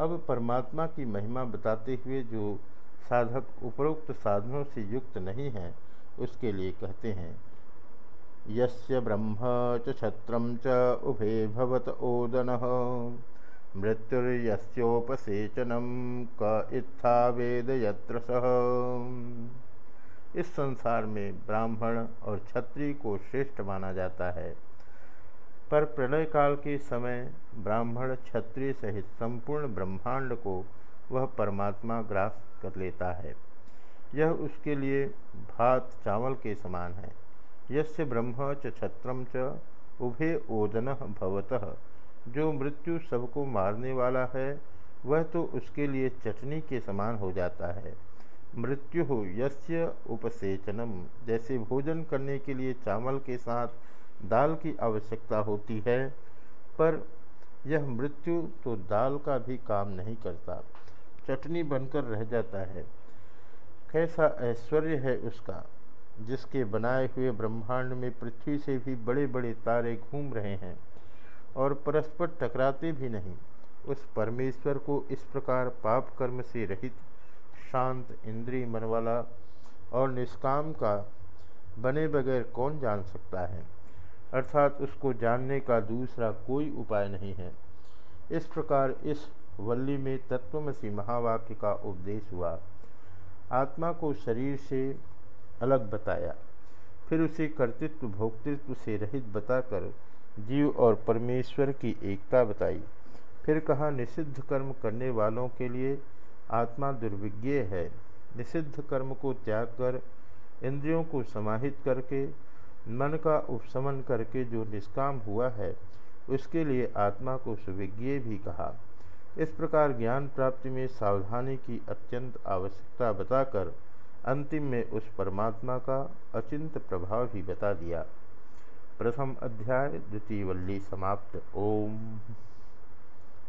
अब परमात्मा की महिमा बताते हुए जो साधक उपरोक्त साधनों से युक्त नहीं है, उसके लिए कहते हैं, यस्य ब्रह्म च छत्रम च उभे भवत ओदन मृत्युर्योपसेचनम क इत्था वेद यत्र सह इस संसार में ब्राह्मण और क्षत्रिय को श्रेष्ठ माना जाता है। पर प्रलय काल के समय ब्राह्मण क्षत्रिय सहित संपूर्ण ब्रह्मांड को वह परमात्मा ग्रास कर लेता है। यह उसके लिए भात चावल के समान है। यस्य ब्रह्म च छत्रम च उभे ओदन भवतः। जो मृत्यु सबको मारने वाला है, वह तो उसके लिए चटनी के समान हो जाता है। मृत्यु हो यस्य उपसेचनम। जैसे भोजन करने के लिए चावल के साथ दाल की आवश्यकता होती है, पर यह मृत्यु तो दाल का भी काम नहीं करता। चटनी बनकर रह जाता है। कैसा ऐश्वर्य है उसका, जिसके बनाए हुए ब्रह्मांड में पृथ्वी से भी बड़े बड़े तारे घूम रहे हैं और परस्पर टकराते भी नहीं। उस परमेश्वर को इस प्रकार पाप कर्म से रहित, शांत इंद्रिय मन वाला और निष्काम का बने बगैर कौन जान सकता है? अर्थात उसको जानने का दूसरा कोई उपाय नहीं है। इस प्रकार इस वल्ली में तत्वमसी महावाक्य का उपदेश हुआ। आत्मा को शरीर से अलग बताया, फिर उसे कर्तृत्व, भोक्तृत्व से रहित बताकर जीव और परमेश्वर की एकता बताई। फिर कहा, निषिद्ध कर्म करने वालों के लिए आत्मा दुर्विज्ञ है। निषिद्ध कर्म को त्याग कर, इंद्रियों को समाहित करके मन का उपशमन करके जो निष्काम हुआ है, उसके लिए आत्मा को सुविज्ञ भी कहा। इस प्रकार ज्ञान प्राप्ति में सावधानी की अत्यंत आवश्यकता बताकर अंतिम में उस परमात्मा का अचिंत प्रभाव भी बता दिया। प्रथम अध्याय, द्वितीय वल्ली समाप्त। ओम।